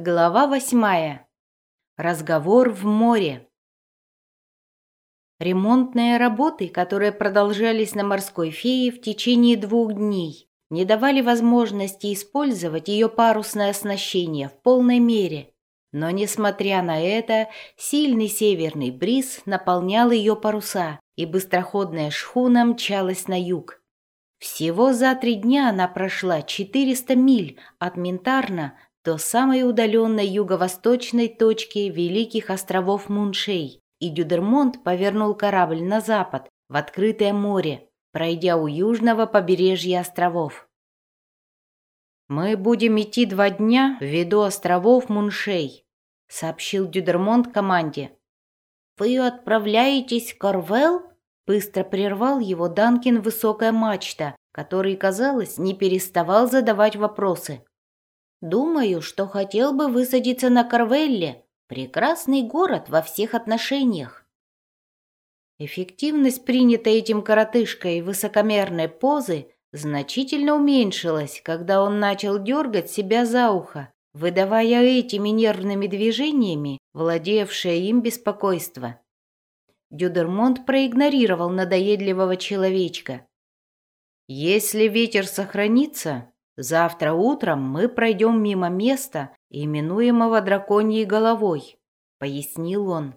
Глава восьмая. Разговор в море. Ремонтные работы, которые продолжались на морской фее в течение двух дней, не давали возможности использовать ее парусное оснащение в полной мере. Но, несмотря на это, сильный северный бриз наполнял ее паруса, и быстроходная шхуна мчалась на юг. Всего за три дня она прошла 400 миль от Минтарна до самой удаленной юго-восточной точки Великих островов Муншей, и Дюдермонт повернул корабль на запад, в открытое море, пройдя у южного побережья островов. «Мы будем идти два дня в островов Муншей», — сообщил Дюдермонт команде. «Вы отправляетесь в Корвелл?» — быстро прервал его Данкин высокая мачта, который, казалось, не переставал задавать вопросы. Думаю, что хотел бы высадиться на Карвелле. Прекрасный город во всех отношениях. Эффективность принятой этим коротышкой высокомерной позы значительно уменьшилась, когда он начал дергать себя за ухо, выдавая этими нервными движениями владевшее им беспокойство. Дюдермонт проигнорировал надоедливого человечка. «Если ветер сохранится, Завтра утром мы пройдем мимо места, именуемого драконьей головой, пояснил он.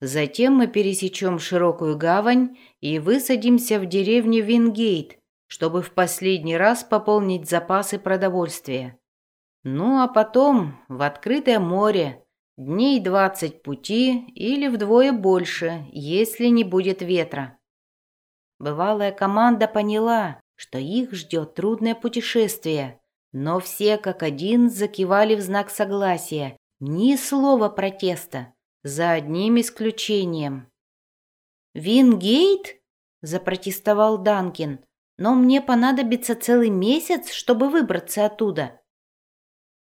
Затем мы пересечем широкую гавань и высадимся в деревне Вингейт, чтобы в последний раз пополнить запасы продовольствия. Ну а потом в открытое море, дней двадцать пути или вдвое больше, если не будет ветра. Бывалая команда поняла, что их ждет трудное путешествие, но все как один закивали в знак согласия, ни слова протеста, за одним исключением. «Вингейт?» – запротестовал Данкин. «Но мне понадобится целый месяц, чтобы выбраться оттуда».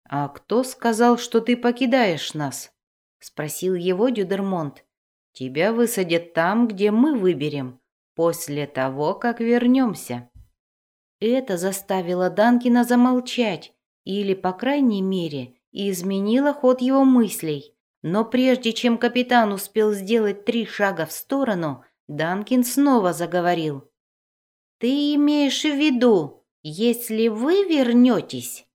«А кто сказал, что ты покидаешь нас?» – спросил его Дюдермонт. «Тебя высадят там, где мы выберем, после того, как вернемся». Это заставило Данкина замолчать, или, по крайней мере, изменило ход его мыслей. Но прежде чем капитан успел сделать три шага в сторону, Данкин снова заговорил. «Ты имеешь в виду, если вы вернетесь?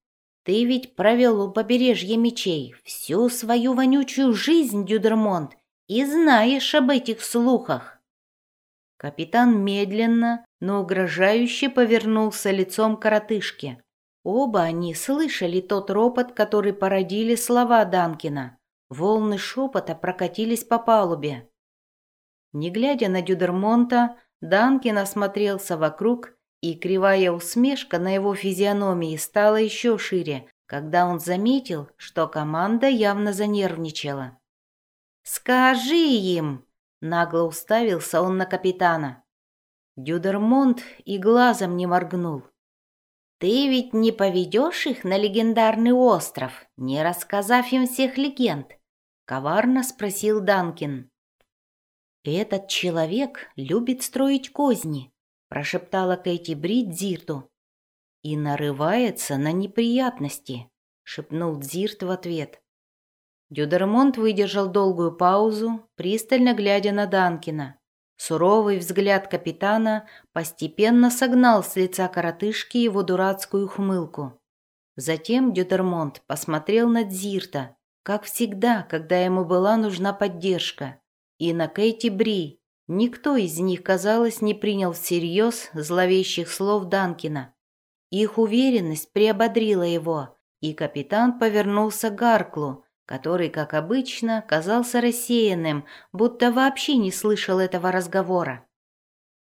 Ты ведь провел у побережья мечей всю свою вонючую жизнь, Дюдермонт, и знаешь об этих слухах». Капитан медленно, но угрожающе повернулся лицом коротышке. Оба они слышали тот ропот, который породили слова Данкина. Волны шепота прокатились по палубе. Не глядя на Дюдермонта, Данкин осмотрелся вокруг, и кривая усмешка на его физиономии стала еще шире, когда он заметил, что команда явно занервничала. «Скажи им!» Нагло уставился он на капитана. Дюдермонт и глазом не моргнул. «Ты ведь не поведешь их на легендарный остров, не рассказав им всех легенд?» — коварно спросил Данкин. «Этот человек любит строить козни», — прошептала Кэти Брит Дзирту. «И нарывается на неприятности», — шепнул Дзирт в ответ. Дюдермонт выдержал долгую паузу, пристально глядя на Данкина. Суровый взгляд капитана постепенно согнал с лица коротышки его дурацкую хмылку. Затем Дюдермонт посмотрел на Дзирта, как всегда, когда ему была нужна поддержка, и на Кэти Бри. Никто из них, казалось, не принял всерьез зловещих слов Данкина. Их уверенность приободрила его, и капитан повернулся к Гарклу, который, как обычно, казался рассеянным, будто вообще не слышал этого разговора.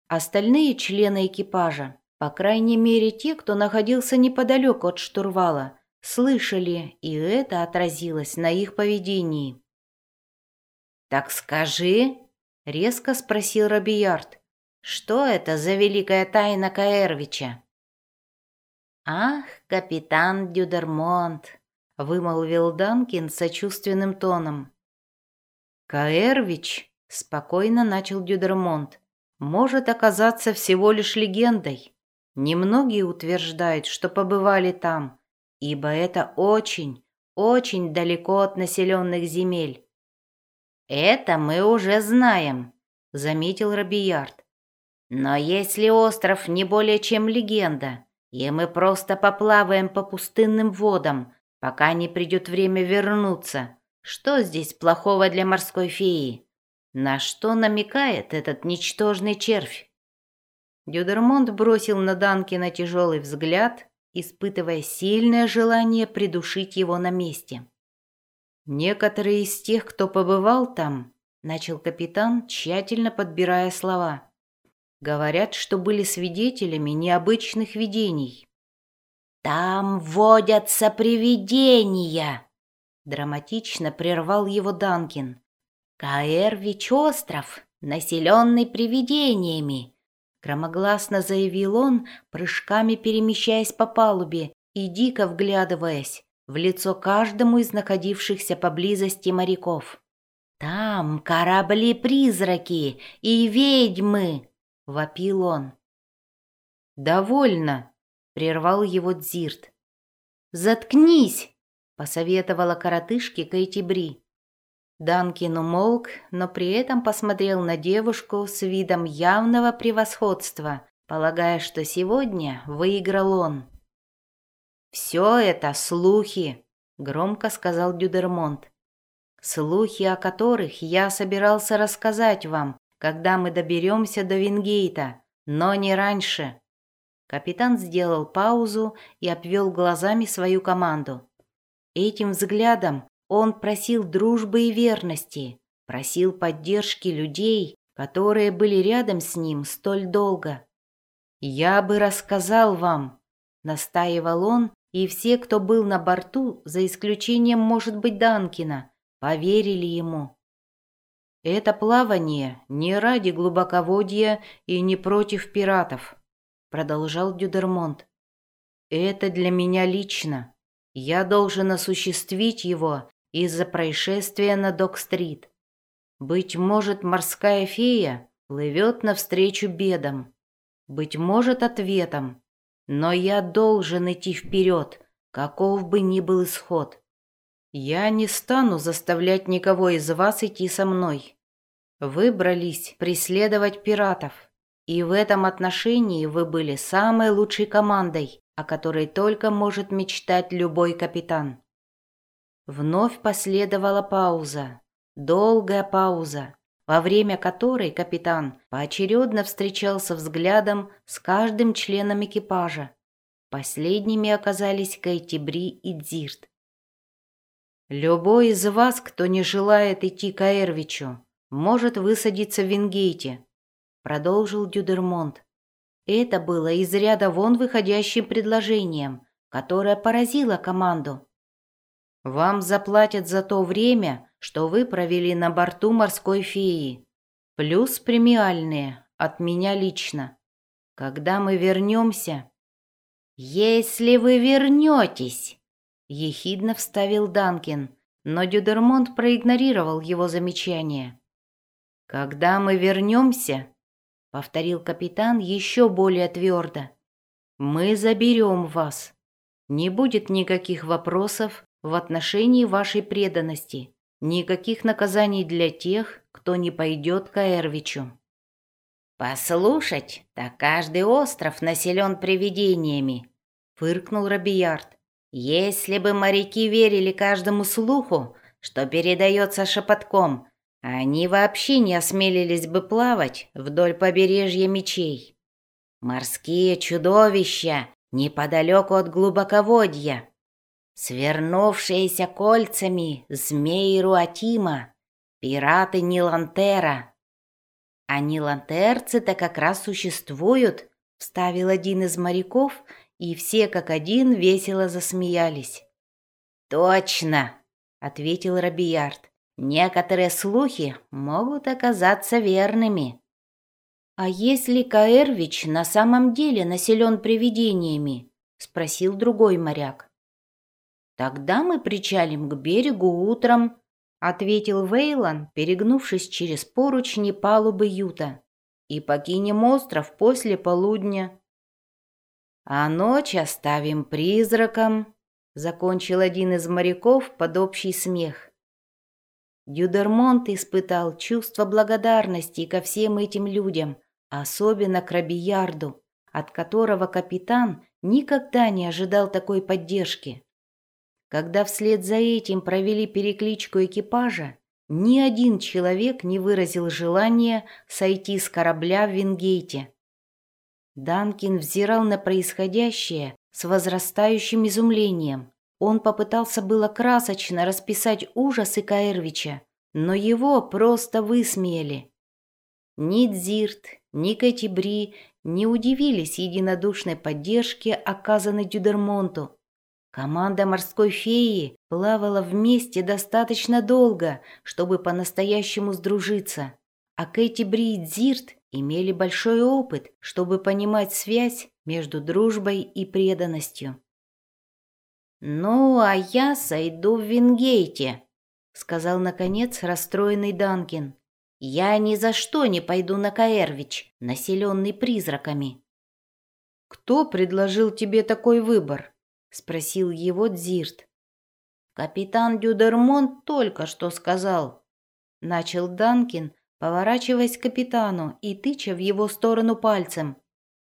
Остальные члены экипажа, по крайней мере те, кто находился неподалеку от штурвала, слышали, и это отразилось на их поведении. «Так скажи», — резко спросил Робиярд, — «что это за великая тайна Каэрвича?» «Ах, капитан Дюдермонт», вымолвил Данкин сочувственным тоном. Каэрвич, спокойно начал Дюдермонт, может оказаться всего лишь легендой. Немногие утверждают, что побывали там, ибо это очень, очень далеко от населенных земель. «Это мы уже знаем», — заметил Робиярд. «Но если остров не более чем легенда, и мы просто поплаваем по пустынным водам, пока не придет время вернуться, что здесь плохого для морской феи? На что намекает этот ничтожный червь?» Дюдермонт бросил на Данкина тяжелый взгляд, испытывая сильное желание придушить его на месте. «Некоторые из тех, кто побывал там, — начал капитан, тщательно подбирая слова, — говорят, что были свидетелями необычных видений». «Там водятся привидения!» — драматично прервал его Данкин. «Каэрвич остров, населенный привидениями, Громогласно заявил он, прыжками перемещаясь по палубе и дико вглядываясь в лицо каждому из находившихся поблизости моряков. «Там корабли-призраки и ведьмы!» — вопил он. «Довольно!» — прервал его Дзирт. «Заткнись!» — посоветовала коротышке Кэти Бри. Данкин умолк, но при этом посмотрел на девушку с видом явного превосходства, полагая, что сегодня выиграл он. «Все это слухи», — громко сказал Дюдермонт. «Слухи, о которых я собирался рассказать вам, когда мы доберемся до Вингейта, но не раньше». Капитан сделал паузу и обвел глазами свою команду. Этим взглядом он просил дружбы и верности, просил поддержки людей, которые были рядом с ним столь долго. «Я бы рассказал вам», — настаивал он, и все, кто был на борту, за исключением, может быть, Данкина, поверили ему. «Это плавание не ради глубоководья и не против пиратов», — продолжал Дюдермонт. «Это для меня лично. Я должен осуществить его из-за происшествия на Док-стрит. Быть может, морская фея плывет навстречу бедам. Быть может, ответом. Но я должен идти вперед, каков бы ни был исход. Я не стану заставлять никого из вас идти со мной. Выбрались преследовать пиратов, и в этом отношении вы были самой лучшей командой, о которой только может мечтать любой капитан. Вновь последовала пауза, долгая пауза, во время которой капитан поочередно встречался взглядом с каждым членом экипажа. Последними оказались Кэти Бри и Дзирт. «Любой из вас, кто не желает идти к Аэрвичу, может высадиться в Вингейте», — продолжил Дюдермонт. Это было из ряда вон выходящим предложением, которое поразило команду. Вам заплатят за то время, что вы провели на борту морской феи. Плюс премиальные от меня лично. Когда мы вернемся...» «Если вы вернетесь!» — ехидно вставил Данкин, но Дюдермонт проигнорировал его замечание. «Когда мы вернемся...» — повторил капитан еще более твердо. «Мы заберем вас. Не будет никаких вопросов в отношении вашей преданности. Никаких наказаний для тех, кто не пойдет к Эрвичу. «Послушать, так каждый остров населен привидениями», — фыркнул Робиярд. «Если бы моряки верили каждому слуху, что передается шепотком, они вообще не осмелились бы плавать вдоль побережья мечей. Морские чудовища неподалеку от глубоководья свернувшиеся кольцами змеи Руатима, пираты Нилантера. А нилантерцы-то как раз существуют, вставил один из моряков, и все как один весело засмеялись. Точно, ответил Робиярд. Некоторые слухи могут оказаться верными. А если Каэрвич на самом деле населен привидениями? спросил другой моряк. «Тогда мы причалим к берегу утром», — ответил Вейлон, перегнувшись через поручни палубы Юта, «и покинем остров после полудня». «А ночь оставим призракам», закончил один из моряков под общий смех. Дюдермонт испытал чувство благодарности ко всем этим людям, особенно к Рабиярду, от которого капитан никогда не ожидал такой поддержки. Когда вслед за этим провели перекличку экипажа, ни один человек не выразил желания сойти с корабля в Вингейте. Данкин взирал на происходящее с возрастающим изумлением. Он попытался было красочно расписать ужасы Каэрвича, но его просто высмеяли. Ни Дзирт, ни Катибри не удивились единодушной поддержке, оказанной Дюдермонту. Команда морской феи плавала вместе достаточно долго, чтобы по-настоящему сдружиться, а Кэти Бри и Дзирт имели большой опыт, чтобы понимать связь между дружбой и преданностью. «Ну, а я сойду в Вингейте», — сказал, наконец, расстроенный Данкин. «Я ни за что не пойду на Каэрвич, населенный призраками». «Кто предложил тебе такой выбор?» — спросил его Дзирт. «Капитан Дюдермонт только что сказал», — начал Данкин, поворачиваясь к капитану и тыча в его сторону пальцем.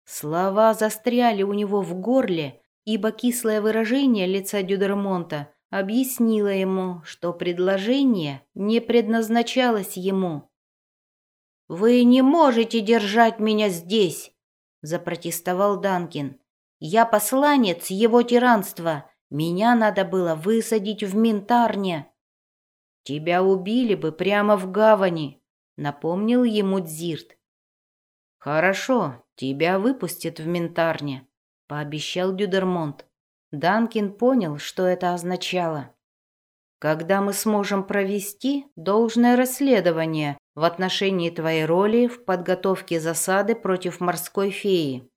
Слова застряли у него в горле, ибо кислое выражение лица Дюдермонта объяснило ему, что предложение не предназначалось ему. «Вы не можете держать меня здесь!» – запротестовал Данкин. Я посланец его тиранства. Меня надо было высадить в Минтарне. Тебя убили бы прямо в гавани, напомнил ему Дзирт. Хорошо, тебя выпустят в Минтарне, пообещал Дюдермонт. Данкин понял, что это означало. Когда мы сможем провести должное расследование в отношении твоей роли в подготовке засады против морской феи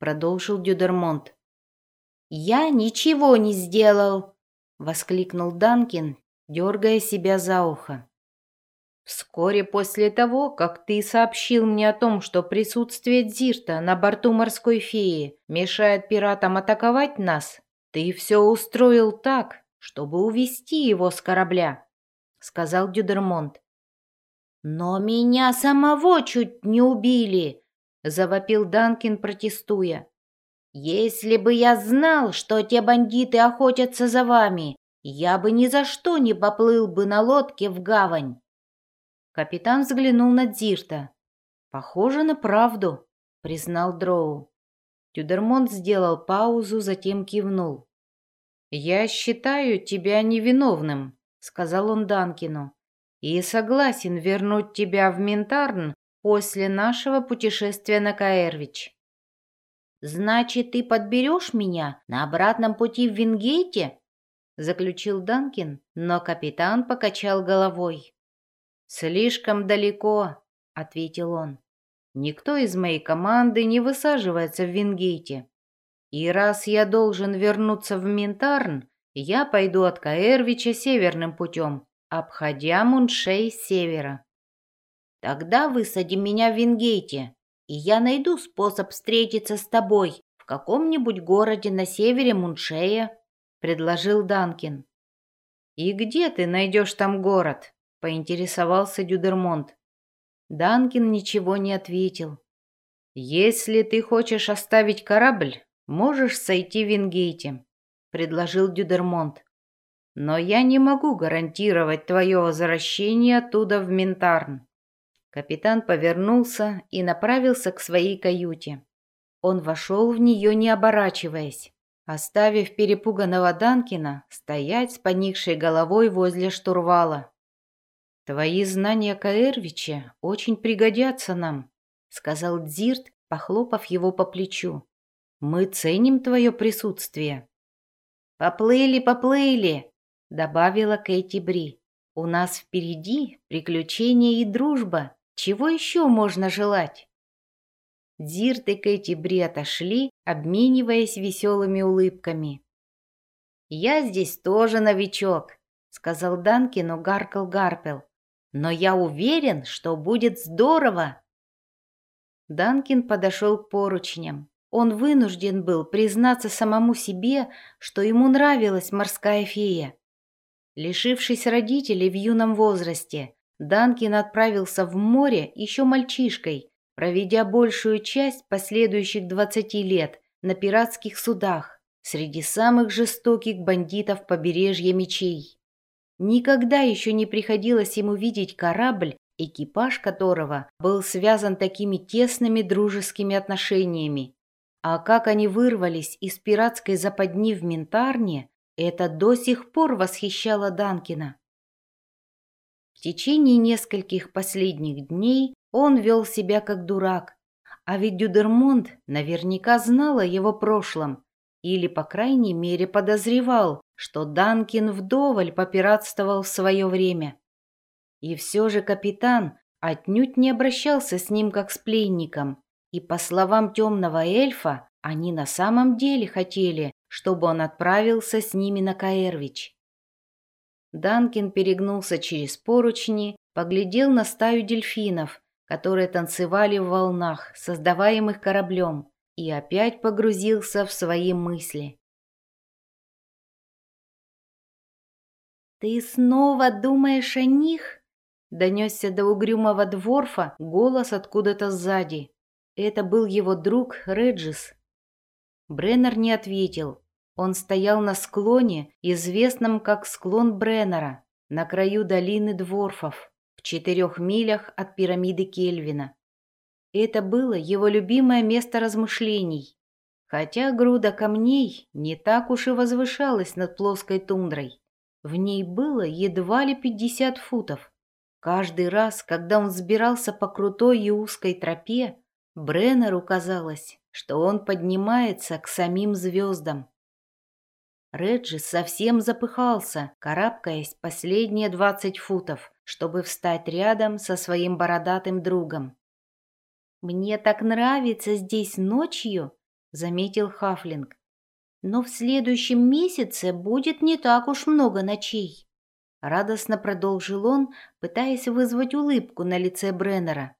продолжил Дюдермонт. «Я ничего не сделал!» — воскликнул Данкин, дергая себя за ухо. «Вскоре после того, как ты сообщил мне о том, что присутствие Дзирта на борту морской феи мешает пиратам атаковать нас, ты все устроил так, чтобы увести его с корабля», — сказал Дюдермонт. «Но меня самого чуть не убили!» — завопил Данкин, протестуя. «Если бы я знал, что те бандиты охотятся за вами, я бы ни за что не поплыл бы на лодке в гавань». Капитан взглянул на Дзирта. «Похоже на правду», — признал Дроу. Тюдермонт сделал паузу, затем кивнул. «Я считаю тебя невиновным», — сказал он Данкину, «и согласен вернуть тебя в Минтарн после нашего путешествия на Каэрвич. «Значит, ты подберешь меня на обратном пути в Вингейте?» заключил Данкин, но капитан покачал головой. «Слишком далеко», — ответил он. «Никто из моей команды не высаживается в Вингейте. И раз я должен вернуться в Минтарн, я пойду от Каэрвича северным путем, обходя Муншей с севера. Тогда высади меня в Вингейте, и я найду способ встретиться с тобой в каком-нибудь городе на севере Муншея», — предложил Данкин. «И где ты найдешь там город?» — поинтересовался Дюдермонт. Данкин ничего не ответил. «Если ты хочешь оставить корабль, можешь сойти в Вингейте», — предложил Дюдермонт. «Но я не могу гарантировать твое возвращение оттуда в Ментарн. Капитан повернулся и направился к своей каюте. Он вошел в нее, не оборачиваясь, оставив перепуганного Данкина стоять с поникшей головой возле штурвала. «Твои знания Каэрвича очень пригодятся нам», — сказал Дзирт, похлопав его по плечу. «Мы ценим твое присутствие». «Поплыли, поплыли», — добавила Кэти Бри. «У нас впереди приключения и дружба». Чего еще можно желать? Дирт и Кэти Бри отошли, обмениваясь веселыми улыбками. «Я здесь тоже новичок», — сказал Данкину Гаркл Гарпел. «Но я уверен, что будет здорово». Данкин подошел к поручням. он вынужден был признаться самому себе, что ему нравилась морская фея. Лишившись родителей в юном возрасте, Данкин отправился в море еще мальчишкой, проведя большую часть последующих 20 лет на пиратских судах среди самых жестоких бандитов побережья мечей. Никогда еще не приходилось ему видеть корабль, экипаж которого был связан такими тесными дружескими отношениями. А как они вырвались из пиратской западни в Ментарне, это до сих пор восхищало Данкина. В течение нескольких последних дней он вел себя как дурак, а ведь Дюдермонд наверняка знал о его прошлом или, по крайней мере, подозревал, что Данкин вдоволь попиратствовал в свое время. И все же капитан отнюдь не обращался с ним как с пленником, и, по словам темного эльфа, они на самом деле хотели, чтобы он отправился с ними на Каэрвич. Данкин перегнулся через поручни, поглядел на стаю дельфинов, которые танцевали в волнах, создаваемых кораблем, и опять погрузился в свои мысли. «Ты снова думаешь о них?» — донесся до угрюмого дворфа голос откуда-то сзади. Это был его друг Реджис. Бреннер не ответил. Он стоял на склоне, известном как склон Бреннера, на краю долины Дворфов, в четырех милях от пирамиды Кельвина. Это было его любимое место размышлений, хотя груда камней не так уж и возвышалась над плоской тундрой. В ней было едва ли пятьдесят футов. Каждый раз, когда он взбирался по крутой и узкой тропе, Бреннеру казалось, что он поднимается к самим звездам. Реджи совсем запыхался, карабкаясь последние двадцать футов, чтобы встать рядом со своим бородатым другом. «Мне так нравится здесь ночью», — заметил Хафлинг. «Но в следующем месяце будет не так уж много ночей». Радостно продолжил он, пытаясь вызвать улыбку на лице Бреннера.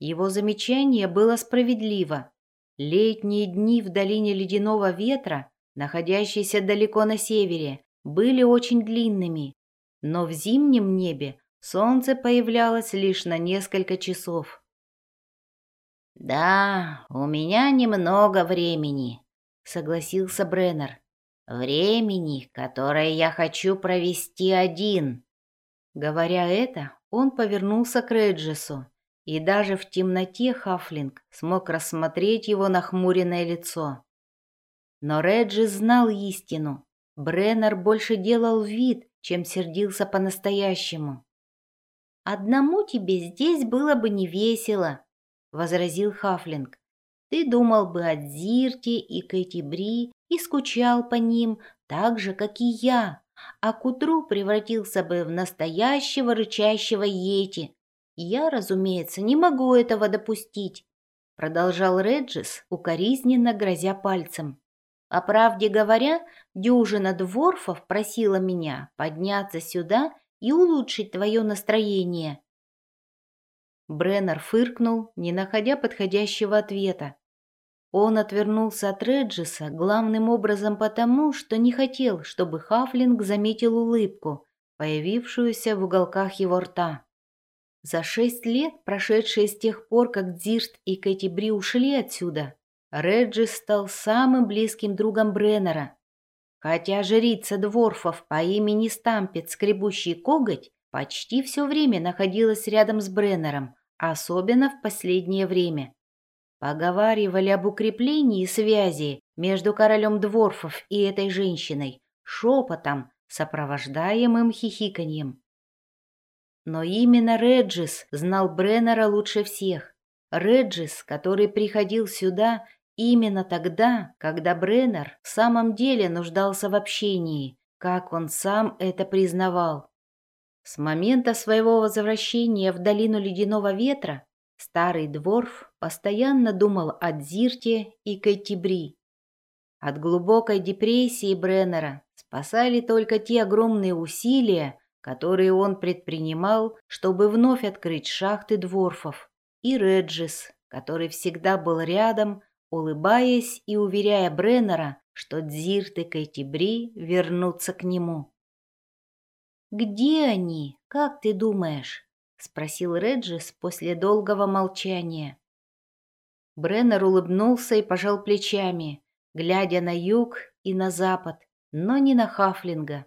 Его замечание было справедливо. Летние дни в долине ледяного ветра, находящейся далеко на севере, были очень длинными, но в зимнем небе солнце появлялось лишь на несколько часов. «Да, у меня немного времени», — согласился Бреннер. «Времени, которое я хочу провести один». Говоря это, он повернулся к Реджесу и даже в темноте Хафлинг смог рассмотреть его нахмуренное лицо. Но Реджи знал истину. Бреннер больше делал вид, чем сердился по-настоящему. «Одному тебе здесь было бы не весело», — возразил Хафлинг. «Ты думал бы о Дзирте и Кэти Бри и скучал по ним так же, как и я, а к утру превратился бы в настоящего рычащего йети, «Я, разумеется, не могу этого допустить», — продолжал Реджис, укоризненно грозя пальцем. «По правде говоря, дюжина дворфов просила меня подняться сюда и улучшить твое настроение». Бреннер фыркнул, не находя подходящего ответа. Он отвернулся от Реджиса главным образом потому, что не хотел, чтобы Хафлинг заметил улыбку, появившуюся в уголках его рта. За шесть лет, прошедшие с тех пор, как Дзирт и Кэти Бри ушли отсюда, Реджи стал самым близким другом Бреннера. Хотя жрица дворфов по имени Стампет, скребущий коготь, почти все время находилась рядом с Бреннером, особенно в последнее время. Поговаривали об укреплении связи между королем дворфов и этой женщиной, шепотом, сопровождаемым хихиканьем. Но именно Реджис знал Бреннера лучше всех. Реджис, который приходил сюда именно тогда, когда Бреннер в самом деле нуждался в общении, как он сам это признавал. С момента своего возвращения в долину ледяного ветра старый дворф постоянно думал о Дзирте и Кэтибри. От глубокой депрессии Бреннера спасали только те огромные усилия, которые он предпринимал, чтобы вновь открыть шахты дворфов, и Реджис, который всегда был рядом, улыбаясь и уверяя Бреннера, что Дзирт и Кайтибри вернутся к нему. «Где они, как ты думаешь?» — спросил Реджис после долгого молчания. Бреннер улыбнулся и пожал плечами, глядя на юг и на запад, но не на Хафлинга.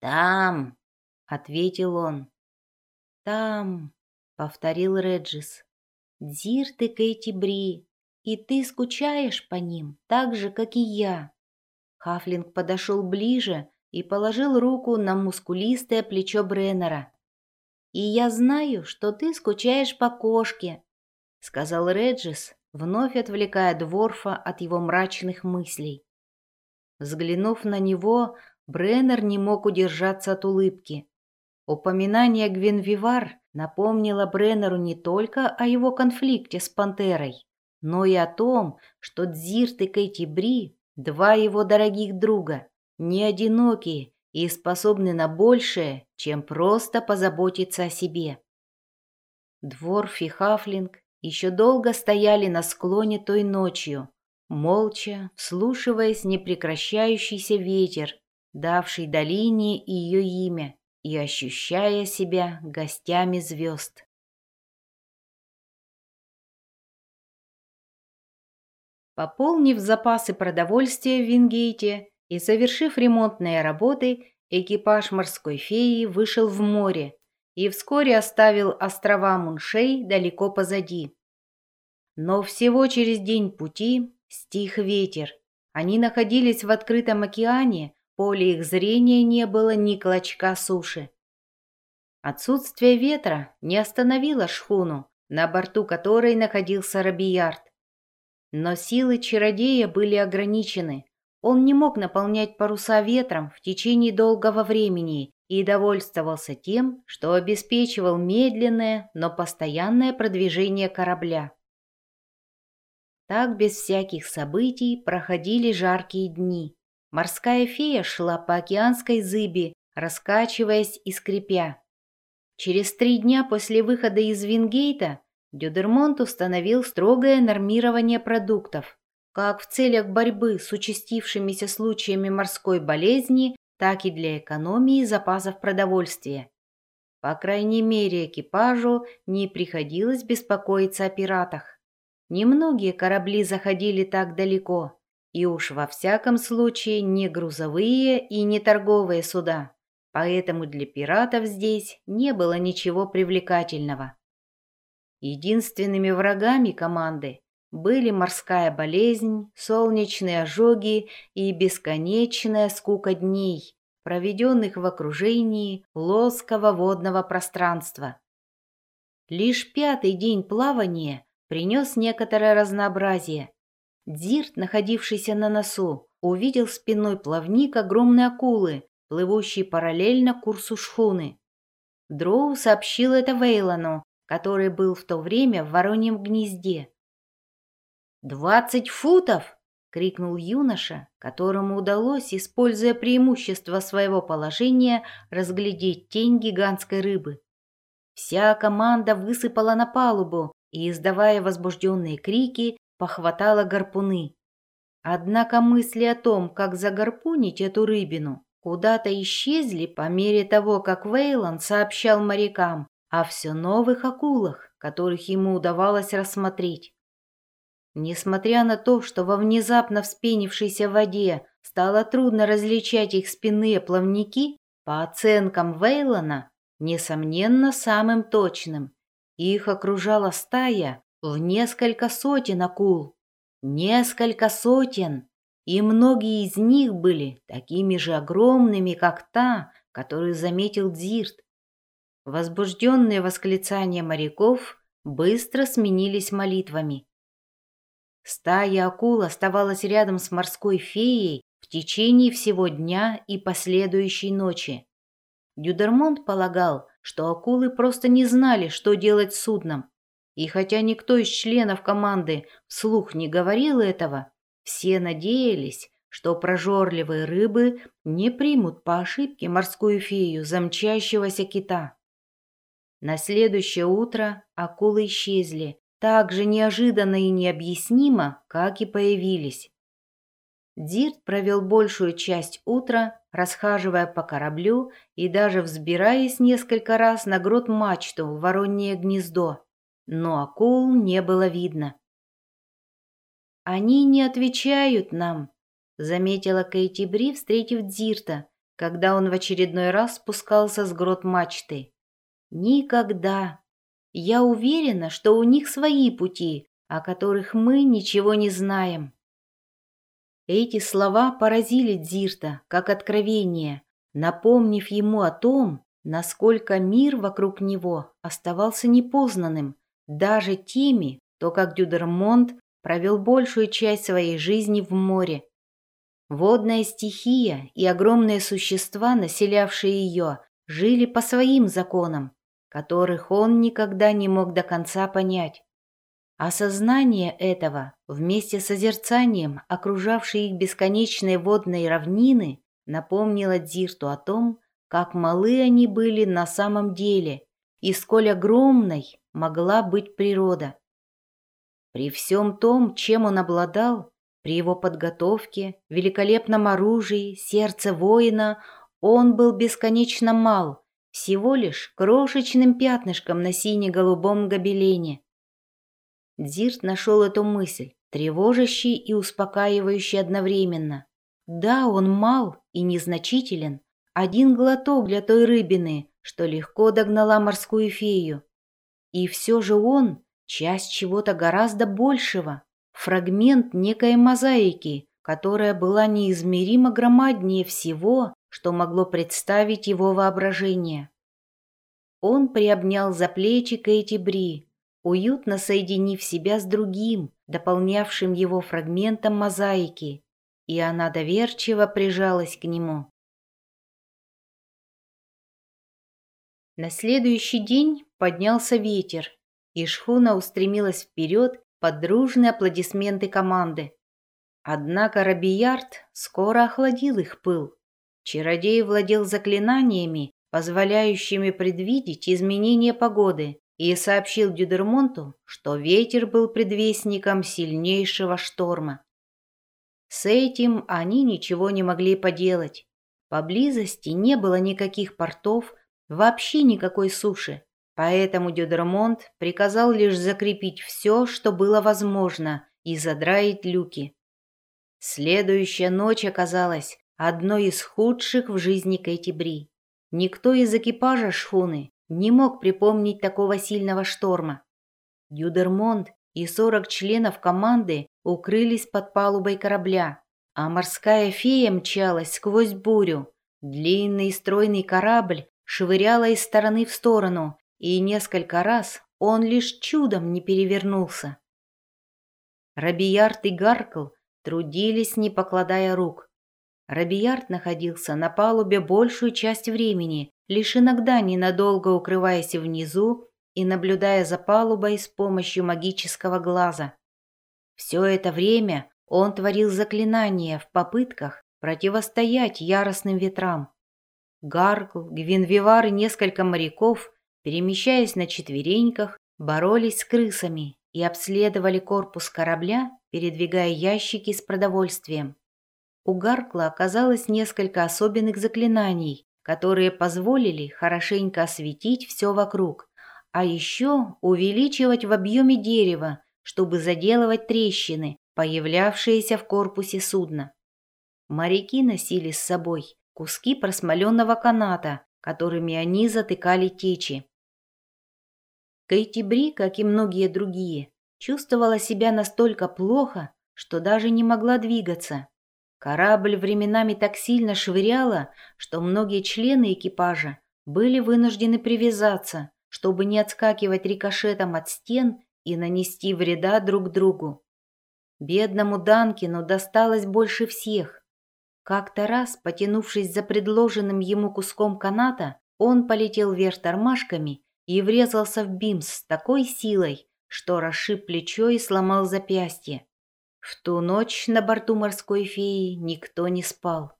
«Там!» — ответил он. «Там!» — повторил Реджис. «Дзирт и Кэти Бри, и ты скучаешь по ним, так же, как и я». Хафлинг подошел ближе и положил руку на мускулистое плечо Бреннера. «И я знаю, что ты скучаешь по кошке», — сказал Реджис, вновь отвлекая Дворфа от его мрачных мыслей. Взглянув на него, Бреннер не мог удержаться от улыбки. Упоминание Гвенвивар напомнило Бреннеру не только о его конфликте с Пантерой, но и о том, что Дзирт и Кэти Бри, два его дорогих друга, не одинокие и способны на большее, чем просто позаботиться о себе. Дворф и Хафлинг еще долго стояли на склоне той ночью, молча вслушиваясь непрекращающийся ветер, давший долине ее имя, и ощущая себя гостями звезд. Пополнив запасы продовольствия в Вингейте и завершив ремонтные работы, экипаж морской феи вышел в море и вскоре оставил острова Муншей далеко позади. Но всего через день пути стих ветер. Они находились в открытом океане, поле их зрения не было ни клочка суши. Отсутствие ветра не остановило шхуну, на борту которой находился Рабиярд. Но силы чародея были ограничены. Он не мог наполнять паруса ветром в течение долгого времени и довольствовался тем, что обеспечивал медленное, но постоянное продвижение корабля. Так без всяких событий проходили жаркие дни. Морская фея шла по океанской зыби, раскачиваясь и скрипя. Через три дня после выхода из Вингейта Дюдермонт установил строгое нормирование продуктов, как в целях борьбы с участившимися случаями морской болезни, так и для экономии запасов продовольствия. По крайней мере, экипажу не приходилось беспокоиться о пиратах. Немногие корабли заходили так далеко, и уж во всяком случае не грузовые и не торговые суда, поэтому для пиратов здесь не было ничего привлекательного. Единственными врагами команды были морская болезнь, солнечные ожоги и бесконечная скука дней, проведенных в окружении плоского водного пространства. Лишь пятый день плавания принес некоторое разнообразие. Дзирт, находившийся на носу, увидел спиной плавник огромной акулы, плывущей параллельно курсу шхуны. Дроу сообщил это Вейлону, который был в то время в вороньем гнезде. «Двадцать футов!» — крикнул юноша, которому удалось, используя преимущество своего положения, разглядеть тень гигантской рыбы. Вся команда высыпала на палубу и, издавая возбужденные крики, похватала гарпуны. Однако мысли о том, как загарпунить эту рыбину, куда-то исчезли по мере того, как Вейлон сообщал морякам о все новых акулах, которых ему удавалось рассмотреть. Несмотря на то, что во внезапно вспенившейся воде стало трудно различать их спинные плавники, по оценкам Вейлона, несомненно, самым точным, их окружала стая в несколько сотен акул. Несколько сотен! И многие из них были такими же огромными, как та, которую заметил Дзирт. Возбужденные восклицания моряков быстро сменились молитвами. Стая акул оставалась рядом с морской феей в течение всего дня и последующей ночи. Дюдермонт полагал, что акулы просто не знали, что делать с судном. И хотя никто из членов команды вслух не говорил этого, все надеялись, что прожорливые рыбы не примут по ошибке морскую фею за мчащегося кита. На следующее утро акулы исчезли, так же неожиданно и необъяснимо, как и появились. Дирт провел большую часть утра, расхаживая по кораблю и даже взбираясь несколько раз на грот мачту в воронье гнездо, но акул не было видно. «Они не отвечают нам», — заметила Кейти Бри, встретив Дирта, когда он в очередной раз спускался с грот мачты. «Никогда. Я уверена, что у них свои пути, о которых мы ничего не знаем». Эти слова поразили Дзирта, как откровение, напомнив ему о том, насколько мир вокруг него оставался непознанным, даже теми, кто, как Дюдермонт, провел большую часть своей жизни в море. Водная стихия и огромные существа, населявшие ее, жили по своим законам, которых он никогда не мог до конца понять. Осознание этого вместе с созерцанием окружавшей их бесконечные водные равнины напомнило Дзирту о том, как малы они были на самом деле и сколь огромной могла быть природа. При всем том, чем он обладал, при его подготовке, великолепном оружии, сердце воина, он был бесконечно мал, всего лишь крошечным пятнышком на сине-голубом гобелене. Дзирт нашел эту мысль, тревожащей и успокаивающей одновременно. Да, он мал и незначителен. Один глоток для той рыбины, что легко догнала морскую фею. И все же он — часть чего-то гораздо большего, фрагмент некой мозаики, которая была неизмеримо громаднее всего, что могло представить его воображение. Он приобнял за плечи Кэти Бри, уютно соединив себя с другим, дополнявшим его фрагментом мозаики, и она доверчиво прижалась к нему. На следующий день поднялся ветер, и шхуна устремилась вперед под дружные аплодисменты команды. Однако Робиярд скоро охладил их пыл. Чародей владел заклинаниями, позволяющими предвидеть изменения погоды, и сообщил Дюдермонту, что ветер был предвестником сильнейшего шторма. С этим они ничего не могли поделать. Поблизости не было никаких портов, вообще никакой суши, поэтому Дюдермонт приказал лишь закрепить все, что было возможно, и задраить люки. Следующая ночь оказалась одной из худших в жизни Кэти Бри. Никто из экипажа шхуны не мог припомнить такого сильного шторма. Дюдермонт и 40 членов команды укрылись под палубой корабля, а морская фея мчалась сквозь бурю. Длинный стройный корабль швыряла из стороны в сторону, и несколько раз он лишь чудом не перевернулся. Робиярд и Гаркл трудились, не покладая рук. Робиярд находился на палубе большую часть времени, лишь иногда ненадолго укрываясь внизу и наблюдая за палубой с помощью магического глаза. Все это время он творил заклинания в попытках противостоять яростным ветрам. Гаргл, Гвинвивар и несколько моряков, перемещаясь на четвереньках, боролись с крысами и обследовали корпус корабля, передвигая ящики с продовольствием. У Гаркла оказалось несколько особенных заклинаний, которые позволили хорошенько осветить все вокруг, а еще увеличивать в объеме дерева, чтобы заделывать трещины, появлявшиеся в корпусе судна. Моряки носили с собой куски просмоленного каната, которыми они затыкали течи. Кейти Бри, как и многие другие, чувствовала себя настолько плохо, что даже не могла двигаться. Корабль временами так сильно швыряло, что многие члены экипажа были вынуждены привязаться, чтобы не отскакивать рикошетом от стен и нанести вреда друг другу. Бедному Данкину досталось больше всех. Как-то раз, потянувшись за предложенным ему куском каната, он полетел вверх тормашками и врезался в бимс с такой силой, что расшиб плечо и сломал запястье. В ту ночь на борту морской феи никто не спал.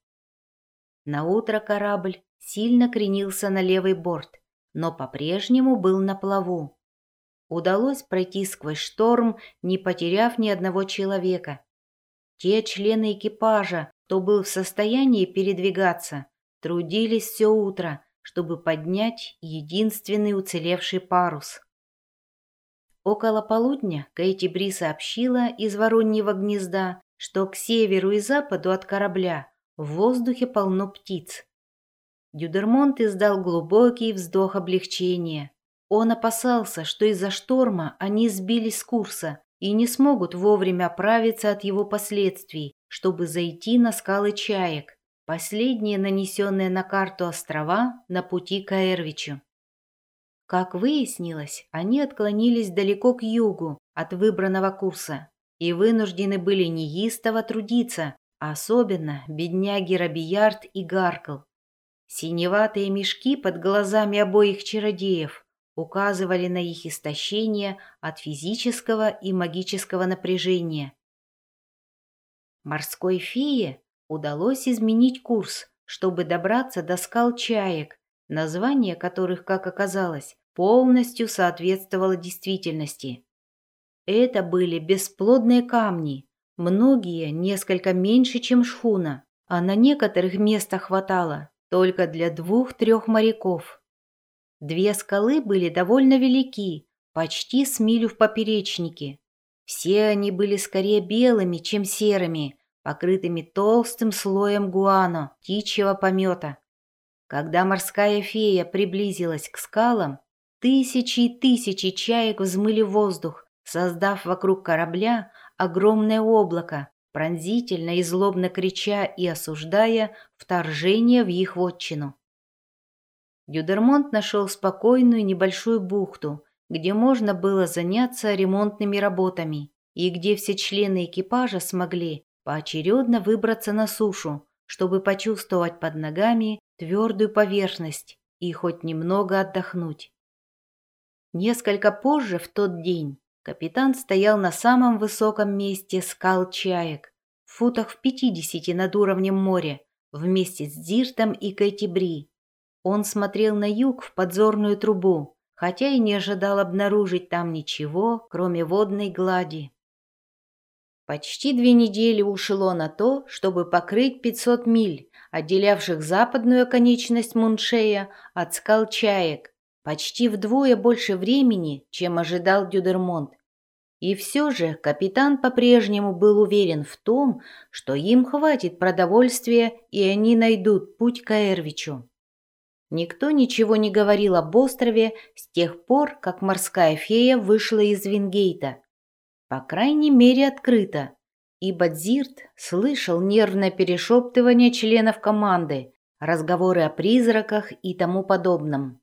На утро корабль сильно кренился на левый борт, но по-прежнему был на плаву. удалось пройти сквозь шторм, не потеряв ни одного человека. Те члены экипажа, кто был в состоянии передвигаться, трудились все утро, чтобы поднять единственный уцелевший парус. Около полудня Кэти Бри сообщила из Вороньего гнезда, что к северу и западу от корабля в воздухе полно птиц. Дюдермонт издал глубокий вздох облегчения. Он опасался, что из-за шторма они сбились с курса и не смогут вовремя оправиться от его последствий, чтобы зайти на скалы чаек, последние нанесенные на карту острова на пути к Эрвичу. Как выяснилось, они отклонились далеко к югу от выбранного курса и вынуждены были неистово трудиться, особенно бедняги Робиярд и Гаркл. Синеватые мешки под глазами обоих чародеев указывали на их истощение от физического и магического напряжения. Морской фее удалось изменить курс, чтобы добраться до скал чаек, название которых, как оказалось, полностью соответствовало действительности. Это были бесплодные камни, многие несколько меньше, чем шхуна, а на некоторых местах хватало только для двух-трех моряков. Две скалы были довольно велики, почти с милю в поперечнике. Все они были скорее белыми, чем серыми, покрытыми толстым слоем гуано, птичьего помета. Когда морская фея приблизилась к скалам, тысячи и тысячи чаек взмыли воздух, создав вокруг корабля огромное облако, пронзительно и злобно крича и осуждая вторжение в их вотчину. Дюдермонт нашел спокойную небольшую бухту, где можно было заняться ремонтными работами и где все члены экипажа смогли поочередно выбраться на сушу, чтобы почувствовать под ногами твердую поверхность и хоть немного отдохнуть. Несколько позже, в тот день, капитан стоял на самом высоком месте скал чаек, в футах в пятидесяти над уровнем моря, вместе с Диртом и Кэти он смотрел на юг в подзорную трубу, хотя и не ожидал обнаружить там ничего, кроме водной глади. Почти две недели ушло на то, чтобы покрыть 500 миль, отделявших западную оконечность Муншея от скал Чаек, почти вдвое больше времени, чем ожидал Дюдермонт. И все же капитан по-прежнему был уверен в том, что им хватит продовольствия и они найдут путь к Эрвичу. Никто ничего не говорил об острове с тех пор, как морская фея вышла из Вингейта. По крайней мере, открыто, ибо Дзирт слышал нервное перешептывание членов команды, разговоры о призраках и тому подобном.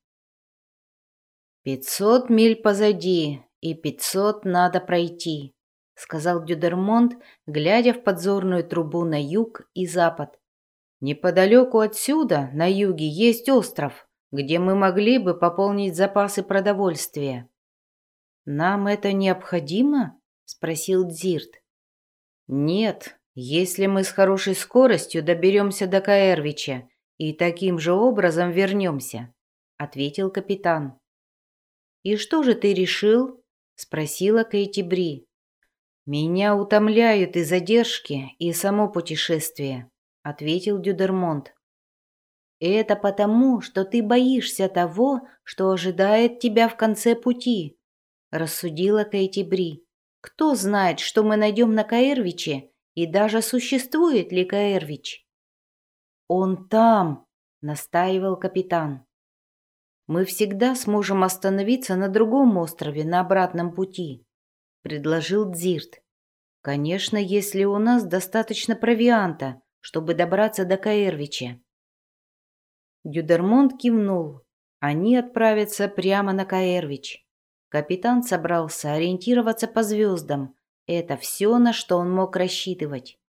«Пятьсот миль позади, и пятьсот надо пройти», — сказал Дюдермонт, глядя в подзорную трубу на юг и запад. Неподалеку отсюда, на юге, есть остров, где мы могли бы пополнить запасы продовольствия. Нам это необходимо? спросил Дзирт. Нет, если мы с хорошей скоростью доберемся до Каэрвича и таким же образом вернемся, ответил капитан. И что же ты решил? спросила Кейти Бри. Меня утомляют и задержки, и само путешествие ответил Дюдермонт. Это потому, что ты боишься того, что ожидает тебя в конце пути, рассудила Кэти Бри. Кто знает, что мы найдем на Каэрвиче и даже существует ли Каэрвич? Он там, настаивал капитан. Мы всегда сможем остановиться на другом острове на обратном пути, предложил Дзирт. Конечно, если у нас достаточно провианта, чтобы добраться до Каэрвича. Дюдермонт кивнул. Они отправятся прямо на Каэрвич. Капитан собрался ориентироваться по звездам. Это все, на что он мог рассчитывать.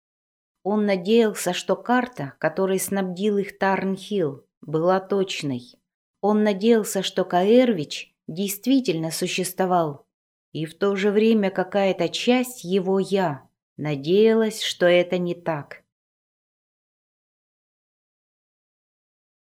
Он надеялся, что карта, которой снабдил их Тарнхилл, была точной. Он надеялся, что Каэрвич действительно существовал. И в то же время какая-то часть его «я» надеялась, что это не так.